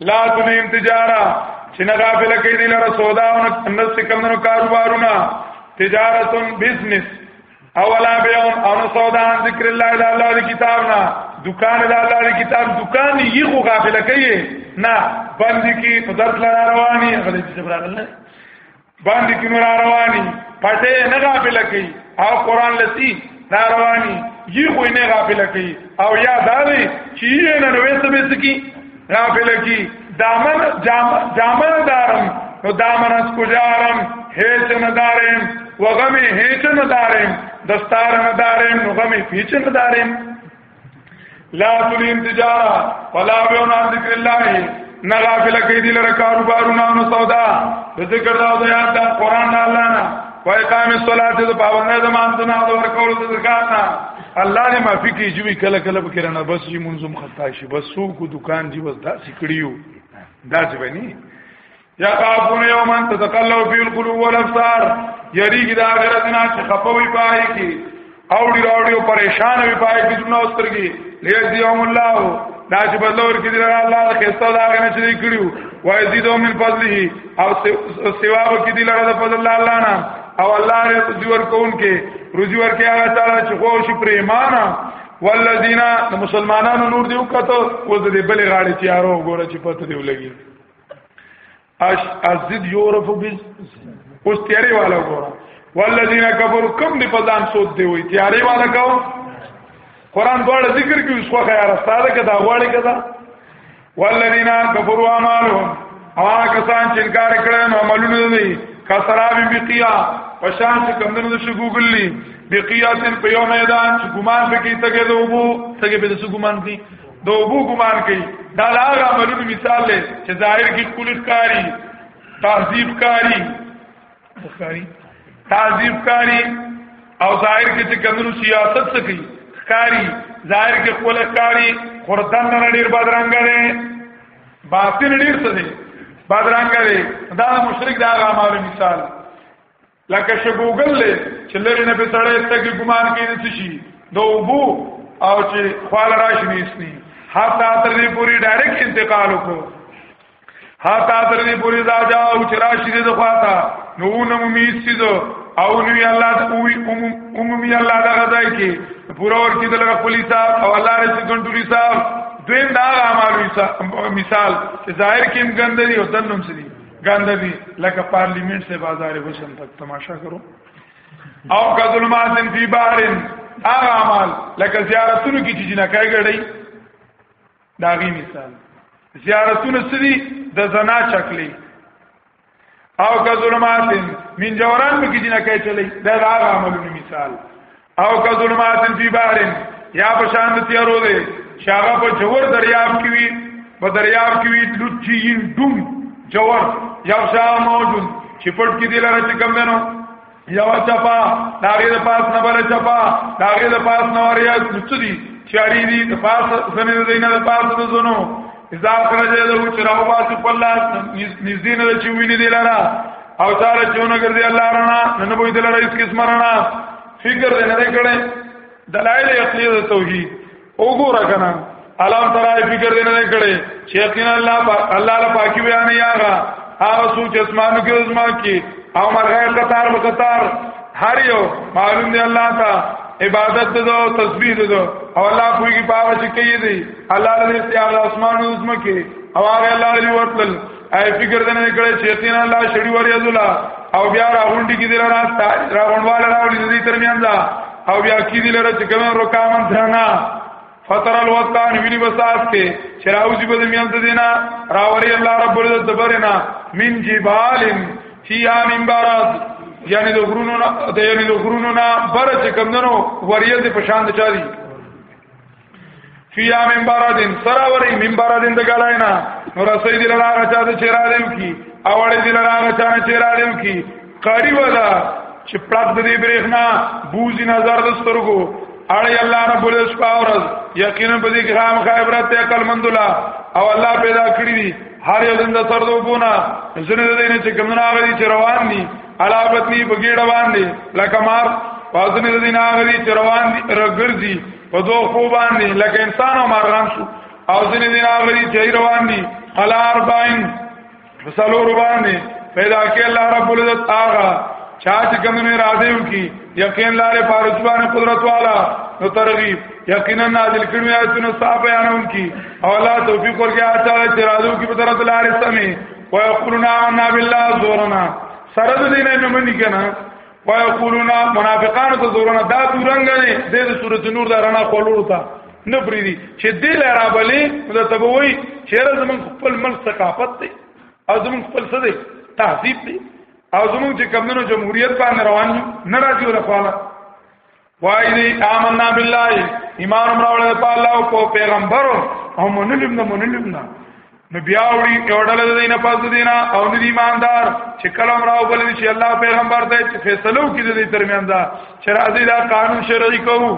لا تلهم تجاره چې نه غافل کې دي لره سودا او نه سکمنو کاروبارونه تجارت بزنس اولا بیان او سودا ذکر الله الا الله دی کتاب نه دکان الا الله دی کتاب دکان یې خو غافل کې نه باندې کې قدرت لاره رواني غلې چې برابر نه باندې کې نور رواني پټه نه غافل کی او قران لسی نه رواني یی خو نه غافل کی او یا دا وی چې یې نه نوې څه به سکی غافل کی دامن جام جامن دارم نو دامن اس کوجارم هیڅ نه دارم وغمه هیڅ نه دارم دستار نه دارم نو غمه هیڅ نه دارم لا تلین تجارا فلا بیون عن ذکر الله نغافل کئی دی لر کاروبارونا و سودا ذکر دا و دیاد دا قرآن دا اللہ نا و اقام الصلاة دا پابندہ دا مانتنا دا ورکول دا زکاتنا الله نه معافي کوي چې کله کله به کرانه بس یې منظم خطا شي بس سو کو دکان دی بس دا سکړیو دا ځبني یقافون یوما تتقلو فی القلوب والابصار یریږي د آخرت نه چې خپوي پای کی اوړي راوړي او پریشان وي پای کی دنیا اوسترګي لیزیهم الله دا چې بدلور کې دی الله د خسته دا غنه چې کړیو وای زیدو من فضله او سیوا کې دی لره د فضل الله نه او الله دې رضی ورکون کې رضی ورکې هغه تعالی چې خو شي پر ایمان والذین مسلمانانو نور دی وکړه او دې بلې غاړې تیارو ګوره چې پته دی ولګي اش ازد یورف بز اوس تیارې والا وګوره والذین کفروا کم دی په ځان سود دی وي تیارې والا کاو قران دواړه ذکر کوي اوس خو خیار استاده کدا غواړي کدا والذین کفروا اعمالهم هغه کسان چې انکار کړي نو عملونه دي کسراب بقیا پشان چې کمندونو شو ګوګلی بقیاتن په یو میدان چې ګمان پکې تګې دوبو تګې به د ګمان کې د وبو ګمان کوي دا هغه عملونو مثال دی چې ظاهر کې کلی ښکاری تعذیب کاری ښکاری تعذیب کاری او ظاهر کې چې کمنو سیاست څه کوي ښکاری ظاهر کې خپل ښکاری خردن نه ډیر بدرنګ دی باطن ډیر څه دی بدرنګ دی دا مشرک دا هغه عملونو مثال دی لکه شګوګل له چې لري نه به سړی تګي ګمان کوي د څه شي د اوبو او چې خال راشي نيسني حتا تر دې پوری ډایرک انتقال وکړو حتا تر دې پوری دا جا او چې راشي د خواتا نو نو ميسي دو او نو الله د اومي اومي الله د غځای کې پورا ور کې د لغ پولیس او الله رسول کنټرول صاحب دویم دا عمل مثال چې ظاهر کې هم ګندري او دنم سړي ګنده دي لکه پارلیمنت سے بازار حسن تک تماشا کرو او کا ظلمات فی بحرن هغه اعمال لکه زیارتونو کې چې جنکای غړي دا غي مثال زیارتونو سری د زنا چکلی او که ظلمات من جوران کې جنکای چلی دا هغه عملونو مثال او که ظلمات فی بحر یا په شان د تیارو دی چې هغه په جوور دریاب کې وي په دریاب کې وي لچین ډوم جوور یا شا موجود چې پټ کې دی لاره چې کم دنو یا چپا داغه د پاس نه بل چپا داغه د پاس نه وریا څه دي چاری دي د پاس سمې دینه د پاس د زونو اذا اخرج له چراو باسو په الله نږدې نه چې ویني دی لاره او تعالی چونه ګرځي الله رڼا نن به دلاره اس قسم رڼا فکر دې نه کړي دلایل عقلی د توحید وګوره کنه علام ترای فکر دې نه کړي چې یقینا الله الله له پاکي بیان یاغه هغه سوچ اسمانو کې عظما کې او مرغه قطار په قطار هر یو معلوم دی الله ته عبادت دو تسبیح دو او الله کوئی کی پاوه چې کوي دی الله لري استعمال اسمان او زمکه او هغه الله لري ورتل اي فکر دنه کړي چې تین الله شړی وریا ذلا او بیا راغونډي کې دل راځه راغونډواله راولي دې ترمنځ دا او بیا کې دل راځه کوم رکامن ثنا فتر الوطن ویلی بساس کې چراوزی بده میان ته دینا راوري الله رب العزت دبرنا من جبال فيها من بارات یعنی د غرونو نه د یعنی د غرونو نه بر چې کمندنو وریځ په شان د چاري فیا من بارادین سراوری من بارادین د ګلاینا نو رسې دی لاره چا د چیرې دیو کی اوړې دی لاره چا نه چیرې دیو کی قاری ودا چې پړق د دې برېخنا بوزي نظر د سترګو اړې الله رب ال شپاورز یقینا په دې کې خام خیبرت ته عقل مند الله او الله پیدا کړی دي هر یو زنده تر دوه ګونه زنه دې نه چې کومنا غلي چې روان دي علاوتنی بګیډ باندې لکه مار پاسنه دې نه غلي چې روان دي رګرځي په دوه خو باندې لکه انسان او مرغان شو او ځینې دین هغه چې روان دي الا اربعین فسلو ربانی پیدا کې الله رب العزت آغا چا چې کوم نه راځي وکي یقین لاره فارجوان قدرت والا نو ترغیب یقینا نازل کړو آیتونه صاحب بیانون کی او الله توفیق ورکړي اچھا چې راځو کی په طرف لاره سمې ويقولون آمنا بالله زورنا سره دې نه منې کنه ويقولون منافقان ته زورنا دا دورنګ نه د سورۃ نور دا رڼا خولور تا نه پریدي چې دل را بلې د تبوي چیرې زمون خپل مل ثقافت دی او زمون خپل څه دی تهذیب دی او زمون چې کمنو جمهوریت باندې روان نه راځي ولا خواله وای دی آمنا بالله ایمان امراول په الله او په پیغمبر او منلم نه منلم نه نو بیا وړي اورل دینه پاس دینه او ندی ایماندار چې کله امراو بل چې الله پیغمبر ته چې فیصلو کې دې ترمیان دا چې راځي دا قانون شرعي کوو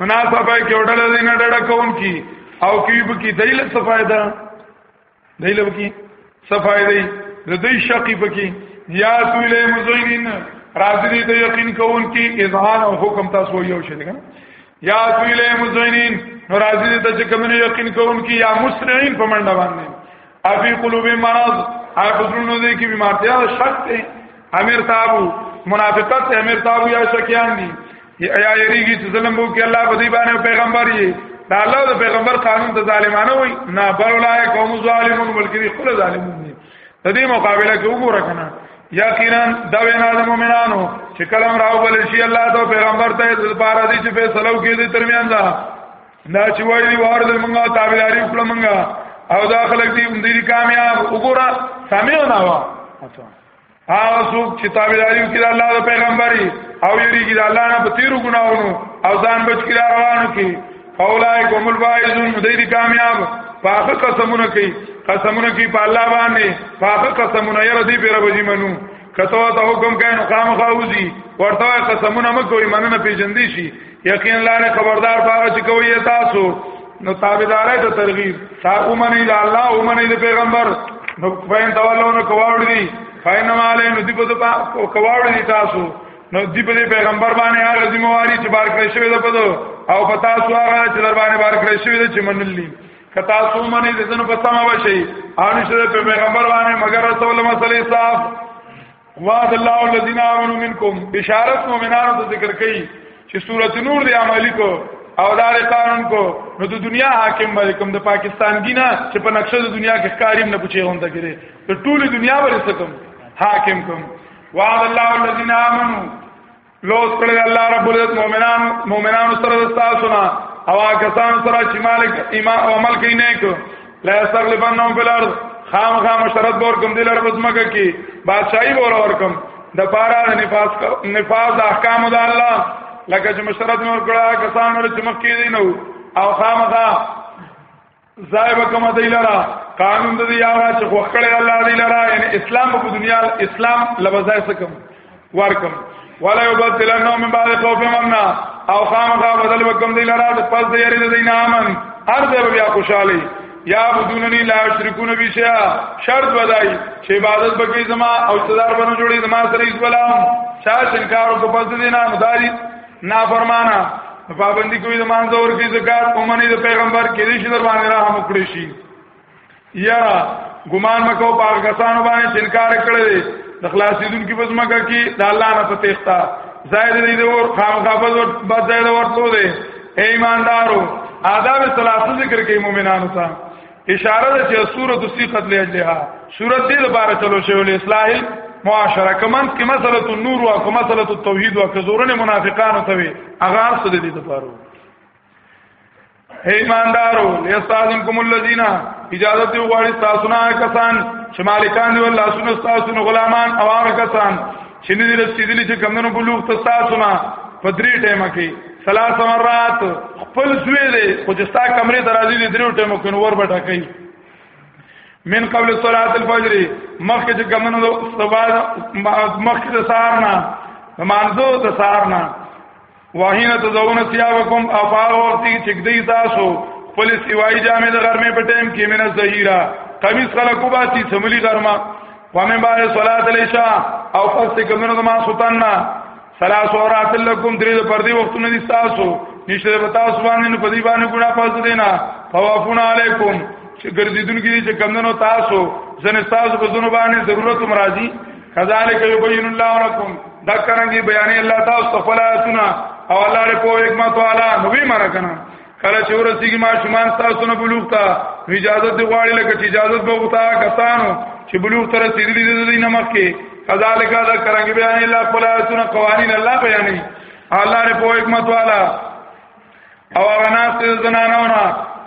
مناسبه کې اورل دینه ډډه کوم کی او کی به کی دلیل څه فائدہ دی له کې صفای دی د دې شقی پکې یا تو له مزینین راځي دې ته یقین کوون کې اذهان او حکم تاسو یو شي نه یا تو له مزینین راځي دې ته چې کوم یقین کوون کې یا مسرعين په منډه باندې افی قلوب مرض هغه پسونو دې کې بیمارتیا شک ته امیر تابو منافقت امیر تابو یا شکیان دي یا یریږي چې ظلم وو کې الله په دې باندې پیغمبر یې دا الله د پیغمبر قانون ته ظالمانه وي نه بل ولای قوم ظالمون بلکې خپل ظالمون دي د دې مقابله کې وګوره کنه یقینا دا وینا د مؤمنانو چې کلم راو بل شي الله ته پیغمبر ته د پاره دي چې فیصلو کې دې ترمیان دا دا چې وایي وار د منګه تابعداري خپل منګه او دا خلک دې دې کامیاب وګوره سمې نه وا اچھا هغه څوک چې تابعداري وکړي د الله د پیغمبري او یریږي د الله نه په تیرو ګناونو او ځان بچ کړي روانو کې فولای کوم الفائزون دوی دي کامیاب پاخه قسمونه کوي قسمونه کوي په الله باندې پاخه قسمونه یې ردی پیره بجی منو کته ته حکم کین خامخاوزی ورته قسمونه مکوې مننه پیجندې شي یقینا لاره خبردار پاره چې کوي تاسو نو تابعدارای ته ترغیب تا اومنه اله الله اومنه اله پیغمبر نو فین تولونه کواوړي دي فین ماله نو دی په دې کواوړي دي تاسو نو دی په دې پیغمبر باندې هغه ذمہ واری چې بار کړی شوی ده په دو او پتا سو هغه چې در باندې بار کړی شوی ده چې منلی کتا سو منی دې زنه په سما وشي ان شر په پیغمبر باندې مگر رسول مسلې صاحب وعد الله الذين امنوا منكم بشارت مؤمنانو ته ذکر کړي چې سورۃ نور دی عملی کو او دا قانون کو نو د دنیا حاکم باندې کوم د پاکستان دی نه چې په نقشه د دنیا کې ښکاریم نه پچې هوندا کړي ته ټول دنیا ورسکم حاکم کوم وعد الله الذين امنوا لوس کړی الله رب العزت مؤمنان مؤمنان سره دستا سنا او کسان سره چې مالک ایمان او عمل کوي نه کو لا استغلبنهم فی الارض خام خام شرط بور کوم دلر بزمګه کی بادشاہي بور اور کوم د پارا نفاس نفاس احکام د الله لکه چې مشرت نور کړه کسان ور چې مخکې دي نو او خامخا زایب کما دی لرا قانون د دی هغه چې خو کړی الله دی لرا یعنی اسلام په دنیا اسلام لبزای سکم ورکم ولا یبدلنه من بعد خوف ممنا او خامخا بدل وکم دی لرا د پس دی یری دی نامن هر دې بیا خوشاله یا بدوننی لا شرکون بی شیا شرط بدای چې عبادت بکی زما او صدر بنو جوړی زما سره ایز بلام شاہ شنکارو کو پس دینا مداری نافرمانا پابندی کوي د مانځه ور کې زکات اومنه د پیغمبر کې دې شي در باندې رحم وکړي شي یا ګمان مکو پاک کسانو باندې چې انکار کړي د خلاصیدونکو په ځمکه کې د الله نه په تختا زائد دې د ور خامخابز ور بد زائد ورته دې ایماندارو آداب ثلاثه ذکر کوي مؤمنانو ته اشاره ده چې سورۃ الصیقت له اجلها سورۃ دې لپاره چلو شی ول اصلاح معاشره کمن کې مسله النور او کوم مسله التوحید او کزورن منافقان ته وي هغه څه دې لپاره اے ایماندارو لیستاذنکم الذین اجازه دی غواړي تاسو نه کسان چې مالکان دی الله سن تاسو غلامان او هغه کسان چې نه دي رسیدلی چې کمنو بلوغ ته تاسو نه په درې ټیمه کې ثلاث مرات خپل زوی دی خو چې ستا کمرې ته راځي دي درې ټیمه کې نور بټه کوي من قبل صلاه الفجر مخکې چې کمنو د سبا مخکې د سهار نه مانځو د سهار نه واهینه تزون سیاوکم افاغ وخت کې چې دی تاسو خپل سیوای جامې د غرمې په ټیم کې مینه زهیرا قمیص خلکو باندې سملی غرمه ومه بار صلات العشاء او پس کې کومه نماز سوتننا سلاس اور اتل لکم درې د پردي وختونه دي تاسو نشته به تاسو باندې نه پدی باندې ګنا پاس دینا فوافون علیکم چې ګرځیدونکو دي چې کمندونو تاسو زنه تاسو په زونه باندې ضرورت مرادي کذالک یبین الله لكم دا څنګه بیانې الله تاسو ته فلاتنا او الله دې په حکمت والا نو به مانا کنه کله چې ورسیږي ما شومان تاسو نه بلوغ ته اجازه دی غواړي لکه چې اجازه به وتا کسانو چې بلوغ ته رسیدلي دي د نمک کې کذالک دا کرانګي بیان الله فلاتنا قوانین الله بیانې الله دې په حکمت والا او هغه ناس ته زنانو نه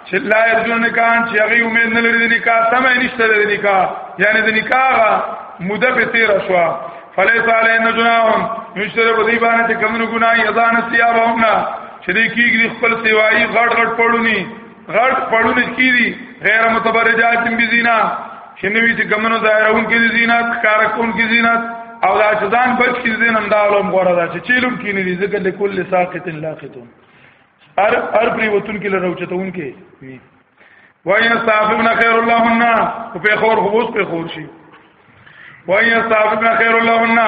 چې لا یرجون نکان چې هغه امید نه لري د نکاح سمه نشته د نکاح یعنی د نکاح مده په تیر شو فلیس علینا جناح نشته په دې باندې چې کوم ګناي اذان سیابهمنا چې دې کیږي خپل سیوایي غړ غړ پړونی غړ پړونه کیری غیر متبرجات بزینا شنوی چې کمنو ظاهرون کې زینت کار کون کې زینت او دا چې ځان بچ کې زین هم دا علم غوړه دا چې چیلم کې نه دي ځکه لکل ساقط لاقتون هر هر پری وتون کې لروچتون کې وی وای استغفرنا خیر اللهنا په خور خو اوس په خور شي وان يستعففن خير لهن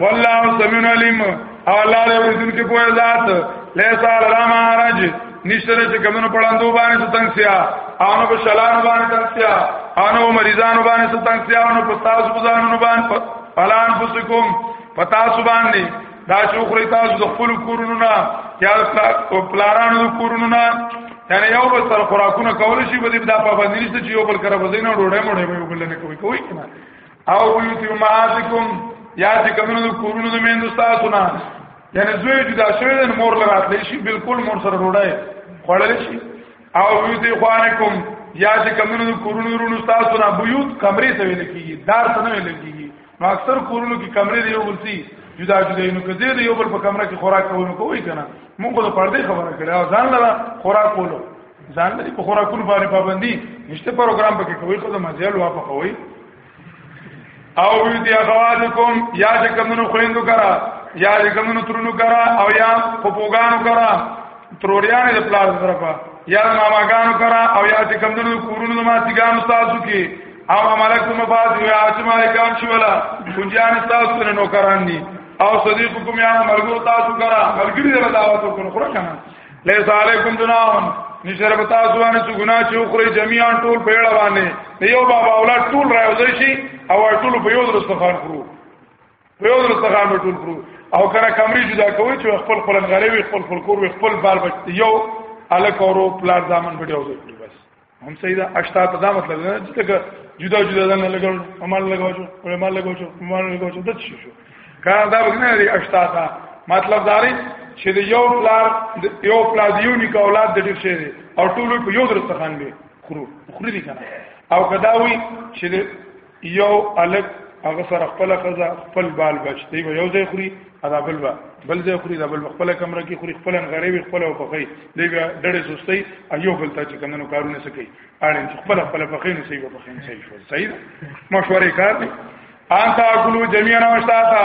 والله سميع عليم او الله دې ورسول کې په ذات ليس على ما حرج نشتره چې کمنو پړاندو باندې ستنګسیا انو په شلان باندې تنګسیا انو مریضان باندې ستنګسیا انو په تاسو بزانو باندې پلان پسکم پتا سبحان دې دا چې خوري تاسو د خپل کورونو نه یا پلارانو د کورونو نه یعنی یو بل سره خوراکونه کول شي بده دا پابندی نشته چې یو بل کړه وزینه ډوډۍ موډه یو بل نه کوي کوي کنه او یوتی ماعاتکم یا چې کومو د کورونو د مین تاسو نه یعنی زوی جدا شوی د مور لراتلی شي بالکل مور سره ډوډۍ خوړل شي او یوتی خوانکم یا چې کومو د کورونو د تاسو نه بیوت کمرې ته ویل کیږي دار ته نه ویل کیږي نو اکثر کورونو کې کمرې دی یو بل سي جدا جدا نو کدی دی یو بل په کمره کې خوراک کوونو کوي کنه موږ د پردې خبره کړې او ځان لره خوراک کولو ځان لري په خوراکونو باندې پابندي نشته پروګرام پکې کوي خو د مزل وا په کوي او وی دی اخواتکم یا چې کمنو خويندو کرا یا چې کمنو ترونو کرا او یا خپوګانو کرا تروریانې د پلاز طرفه یا ماماګانو کرا او یا چې کمنو کورونو ماتګانو تاسو کې او ملکم فاضل یا چې مالکان شي ولا کنجان تاسو نه نوکران دي او صدیقکم یا ملګرو تاسو کرا ملګری دې دعوت وکړو خره کنه لیس علیکم جناح نشر بتا سوانه چې ګنا چې اوخري جميعا ټول پیړه باندې یو بابا اولاد ټول راوځي شي او ټول په یو درستخان کړو په یو درستخان ټول کړو او کله کمرې جدا کوي چې خپل خپل غریب خپل خپل کور خپل بال بچ یو الک اورو پلار ځامن بډیو ځي هم صحیح ده اشتا ته دا مطلب نه چې تک جدا جدا ځان لګول عمل لګول شو عمل لګول شو عمل لګول شو د څه شو کار دا وګنه دی اشتا ته مطلب دا دی چې د یو پلار یو پلار یو نیک اولاد د ډیر شي او ټول په یو درستخان به خورو خوري دي کنه او کدا وی چې یو الک هغه سره خپل خزه خپل بال بچ دی یو ځای خوري ادا بل با بل ځای خوري دا بل خپل کمره کې خوري خپل غریبي خپل او پخې دی بیا ډېر سستي ایو بل ته چې کمنو کارونه سکی اړین خپل خپل پخې نه سی پخې نه سی شو صحیح مشورې کار دی انت اقلو جميعا واشتاتا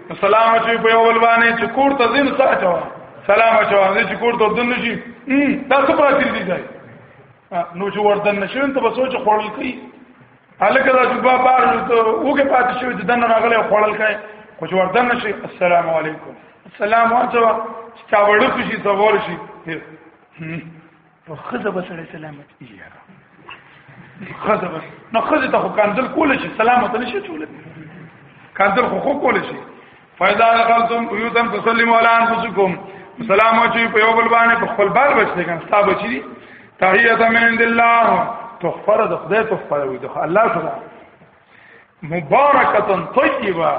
سلام چې په یو بل باندې چې کور ته زین ساته سلام اچو نه چې کور ته دن نشي تاسو پاتې دي ځای نو چې وردن نشین ته به سوچ خورل کوي هلکه دا چې بابا وګه پاتې شوی د دن راغله خورل کوي خو چې وردن نشي السلام علیکم السلام اچو چې تا وړو شي ته ور شي په خزه به سره سلامت کیږي خزه بس نو خزه ته کاندل کول شي سلامت نشي ټول کاندل خو خو کول شي فایدا دخلتم بیوتا فسلموا علی انفسکم سلام او چې په یو بل باندې په خپل بال بچ لګان ستا بچی تحیه من عند الله تغفر د خدای تغفر وي د الله سره مبارکتن طیبه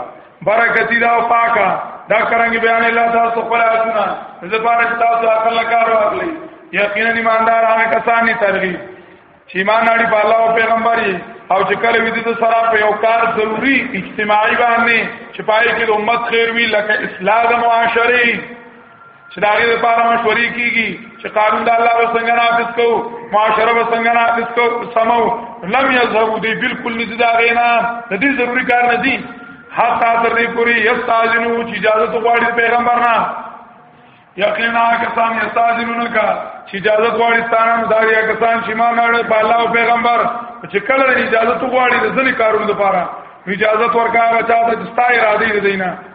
برکتی دا پاکا دا کرنګ بیان الله تاسو خپل اسونه زبانه تاسو عقل کار واخلي یقینا ایماندار هغه کسان نه ترغیب چې ایمان اړي په الله او پیغمبري او چې کله ویدي ته سره په یو کار ضروری اجتماعي باندې چې پای کې د امت خیر وی لکه اصلاح د معاشري چې دا غیر لپاره مشورې کیږي چې قانون د الله به څنګه نافذ کو معاشره به څنګه نافذ کو سمو لم یذهبوا دی بالکل نزي دا غینا د دې ضروری کار نه دي حتی تر دې پوری یستاذنو چې اجازه تو غواړي پیغمبر نه یقینا کسان یستاذنون کا چې اجازه غواړي ستانه داریا کسان چې ما نه په الله او پیغمبر چې کله اجازه تو غواړي د ځنې کارونو لپاره اجازه ورکا غچا د ستا اراده دې نه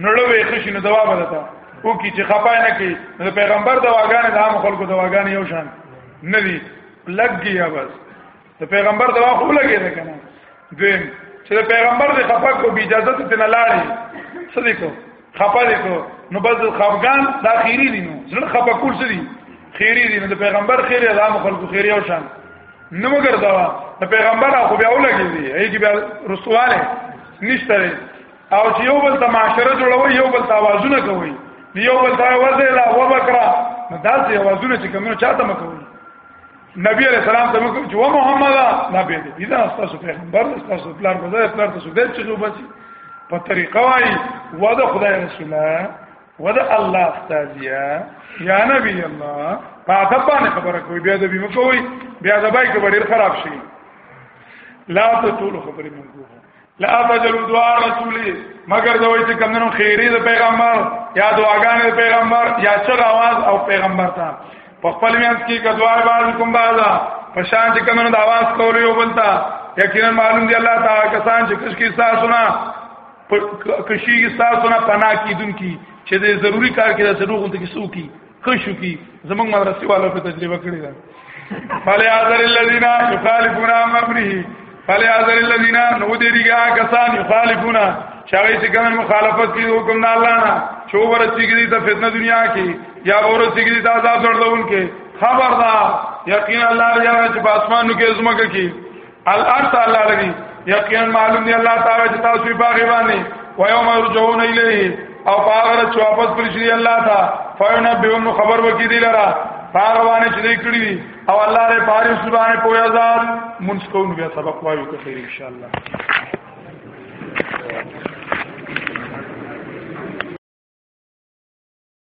نړوي خشي نو دوا بدتا او کی چې خپای نه کی نو پیغمبر دواګانې د عام خلکو دواګانې یو شان نه دي لګیا بس د پیغمبر دوا خو لګی ده کنه دویم چې د پیغمبر د خپا کو بی اجازه ته نه لاړی سدی کو خپا دې کو نو بس خفغان دا خیری دي نو زړه خپا کول سدی خیری دي نو د پیغمبر خیر د عام خلکو خیر یو شان نو مګر دا د پیغمبر خو بیا ولګی دی هیڅ بیا رسواله نشته او چې یو بل ته معاشره جوړوي یو بل ته आवाजونه کوي یو بل ته وځي لا وبکرا دا چې आवाजونه چې کومه چاته مکوي نبی علیہ السلام ته موږ چې و محمد نبی دې دا تاسو پیغمبر تاسو پلان غوځي پلان تاسو دې چې نو بچي په طریقه وای و د خدای رسوله و د الله استاذیا یا نبی الله په ادب باندې خبره کوي بیا د بیمه کوي بیا د بای کې ډیر خراب شي لا ته ټول خبرې موږ لا تجلو دعا رسولی مگر دا وایي چې کمنو خیری د پیغمبر یا دعاګانې د پیغمبر یا چر आवाज او پیغمبر ته په خپل میانس کې کدوار باز کوم بازا په شان چې کمنو د आवाज کول یو بلتا یقینا معلوم دی الله تعالی کسان چې کش کې ساه سنا کشي کې ساه سنا پنا کیدون کی چې د ضروری کار کې د ضرورت کې سو کی کښو کی زمنګ مدرسې والو په تجربه کړی دا فلی اذر الذین یخالفون عن امره فلی اذر الذین نو دې دیګه کسان یخالفون چاوي چې کوم مخالفت کوي حکم نه الله نه چو ورسیږي ته فتنه دنیا کې یا ورسیږي ته عذاب ورته خبردار یقینا الله یا چې په اسمانو کې زمکه کې الارض الله لري یقینا معلوم دی الله تعالی چې تاسو په هغه باندې و یوم یرجعون الیه او هغه چې واپس پر شي الله تا فینا بهم خبر وکي دی لرا هغه باندې چې دی کړی دي او الله دې پاره سبحانه پویا ځان مونږ کوو بیا سبق وایو ته خیر ان شاء الله